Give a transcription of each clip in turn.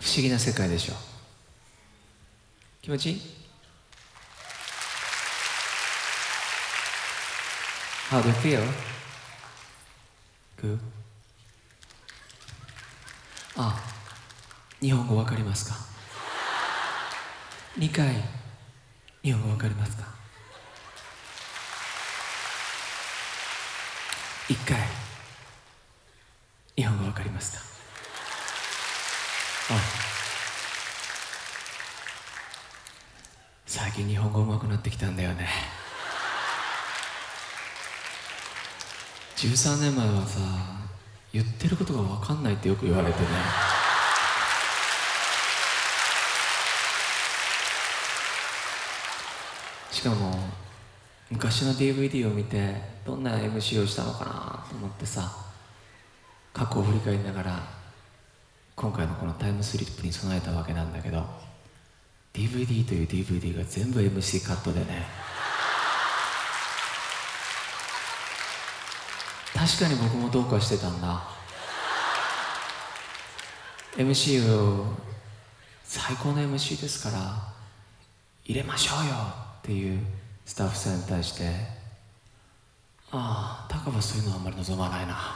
不思議な世界でしょ。気持ちいい？How do you feel? Good? あ日本語わかりますか？2回日本語わかりますか？1回日本語わかりますか？最近日本語上手くなってきたんだよね。13年前はさ言ってることが分かんないってよく言われてね。しかも昔の DVD を見てどんな MC をしたのかなと思ってさ過去を振り返りながら今回のこのタイムスリップに備えたわけなんだけど DVD という DVD が全部 MC カットでね。確かに僕もどうかしてたんだ。MC を最高の MC ですから入れましょうよっていうスタッフさんに対してああ高はそういうのはあんまり望まないな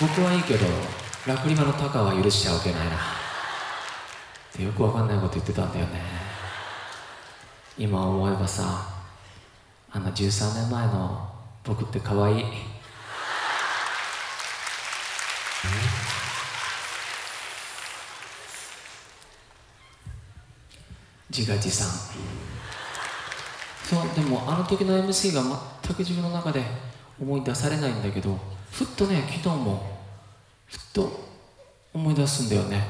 僕はいいけどラクリマのタカは許しちゃおけないな。ってよくわかんないこと言ってたんだよね。今思えばさあの13年前の僕って可愛い。自画自賛。そうでもあの時の MC が全く自分の中で思い出されないんだけどふっとね昨日もふっと思い出すんだよね。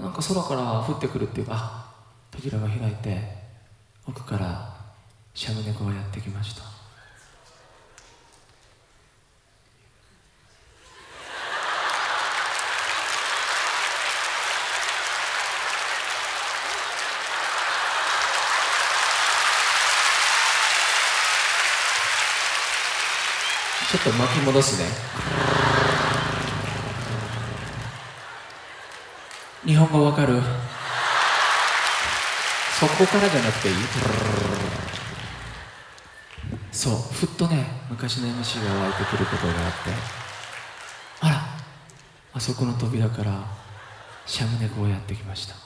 なんか空から降ってくるっていうか扉が開いて奥からシャム猫がやってきました。ちょっと巻き戻すね。日本語わかる？そこからじゃなくていい？そう。ふっとね昔の MC が湧いてくることがあって。あら。あそこの扉からシャム猫がやってきました。